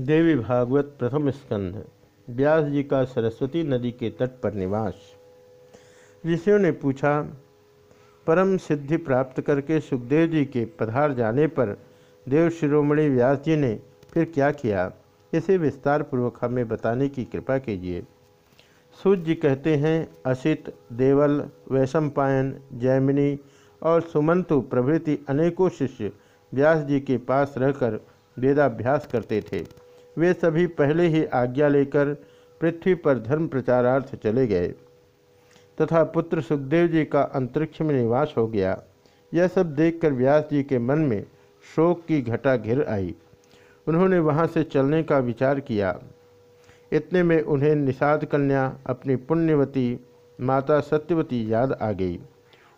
देवी भागवत प्रथम स्कंध, व्यास जी का सरस्वती नदी के तट पर निवास। ऋषियों ने पूछा, परम सिद्धि प्राप्त करके सुखदेव जी के पधार जाने पर देव शिरोमणि व्यास जी ने फिर क्या किया? इसे विस्तार पूर्वक हमें बताने की कृपा कीजिए। सूर्य जी कहते हैं, असित, देवल, वैशंपायन, जैमिनी और सुमंतु प्रभृति अनेकों शिष्य व्यास जी के पास रहकर वेदाभ्यास करते थे। वे सभी पहले ही आज्ञा लेकर पृथ्वी पर धर्म प्रचारार्थ चले गए। तथा पुत्र सुखदेव जी का अंतरिक्ष में निवास हो गया। यह सब देखकर व्यास जी के मन में शोक की घटा घिर आई। उन्होंने वहाँ से चलने का विचार किया। इतने में उन्हें निषाद कन्या अपनी पुण्यवती माता सत्यवती याद आ गई।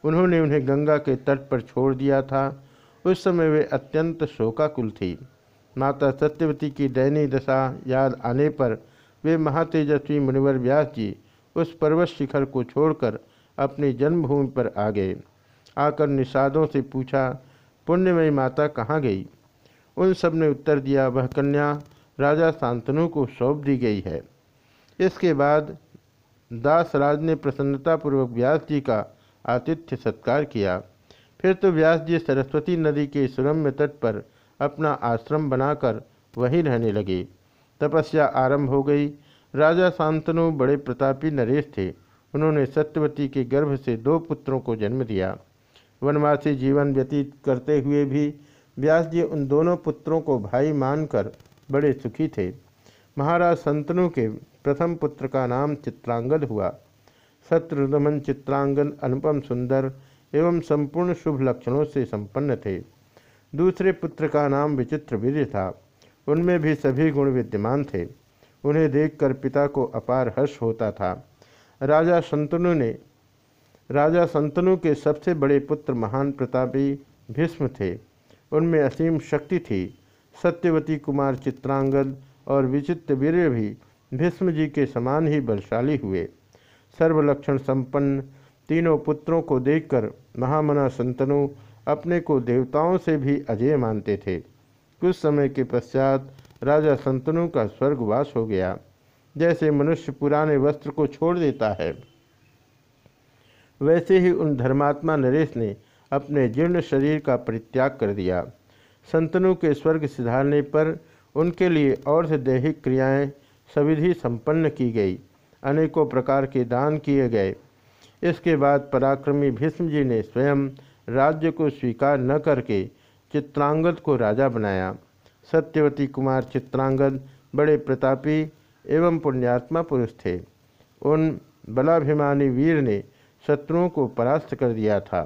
उन्होंने उन्हें गंगा के तट पर छोड़ दिया था। उस समय वे अत्यंत शोकाकुल थी। माता सत्यवती की दयनीय दशा याद आने पर वे महातेजस्वी मुनिवर व्यास जी उस पर्वत शिखर को छोड़कर अपनी जन्मभूमि पर आ गए। आकर निषादों से पूछा, पुण्यमयी माता कहाँ गई? उन सबने उत्तर दिया, वह कन्या राजा शांतनु को सौंप दी गई है। इसके बाद दासराज ने प्रसन्नतापूर्वक व्यास जी का आतिथ्य सत्कार किया। फिर तो व्यास जी सरस्वती नदी के सुरम्य तट पर अपना आश्रम बनाकर वहीं रहने लगे। तपस्या आरंभ हो गई। राजा शांतनु बड़े प्रतापी नरेश थे। उन्होंने सत्यवती के गर्भ से दो पुत्रों को जन्म दिया। वनवासी जीवन व्यतीत करते हुए भी व्यास जी उन दोनों पुत्रों को भाई मानकर बड़े सुखी थे। महाराज संतनु के प्रथम पुत्र का नाम चित्रांगद हुआ। शत्रुदमन चित्रांगन अनुपम सुंदर एवं संपूर्ण शुभ लक्षणों से संपन्न थे। दूसरे पुत्र का नाम विचित्र वीर था। उनमें भी सभी गुण विद्यमान थे। उन्हें देखकर पिता को अपार हर्ष होता था। राजा संतनु ने, राजा संतनु के सबसे बड़े पुत्र महान प्रतापी भीष्म थे। उनमें असीम शक्ति थी। सत्यवती कुमार चित्रांगद और विचित्र वीर भी भीष्म जी के समान ही बलशाली हुए। सर्वलक्षण संपन्न तीनों पुत्रों को देखकर महामना संतनु अपने को देवताओं से भी अजय मानते थे। कुछ समय के पश्चात राजा संतनु का स्वर्गवास हो गया, जैसे मनुष्य पुराने वस्त्र को छोड़ देता है। वैसे ही उन धर्मात्मा नरेश ने अपने जीर्ण शरीर का परित्याग कर दिया। संतनु के स्वर्ग सिधारने पर उनके लिए और दैहिक क्रियाएँ सविधि संपन्न की गई, अनेकों प्रकार के दान किए गए। इसके बाद पराक्रमी भीष्म जी ने स्वयं राज्य को स्वीकार न करके चित्रांगद को राजा बनाया। सत्यवती कुमार चित्रांगद बड़े प्रतापी एवं पुण्यात्मा पुरुष थे। उन बलाभिमानी वीर ने शत्रुओं को परास्त कर दिया था।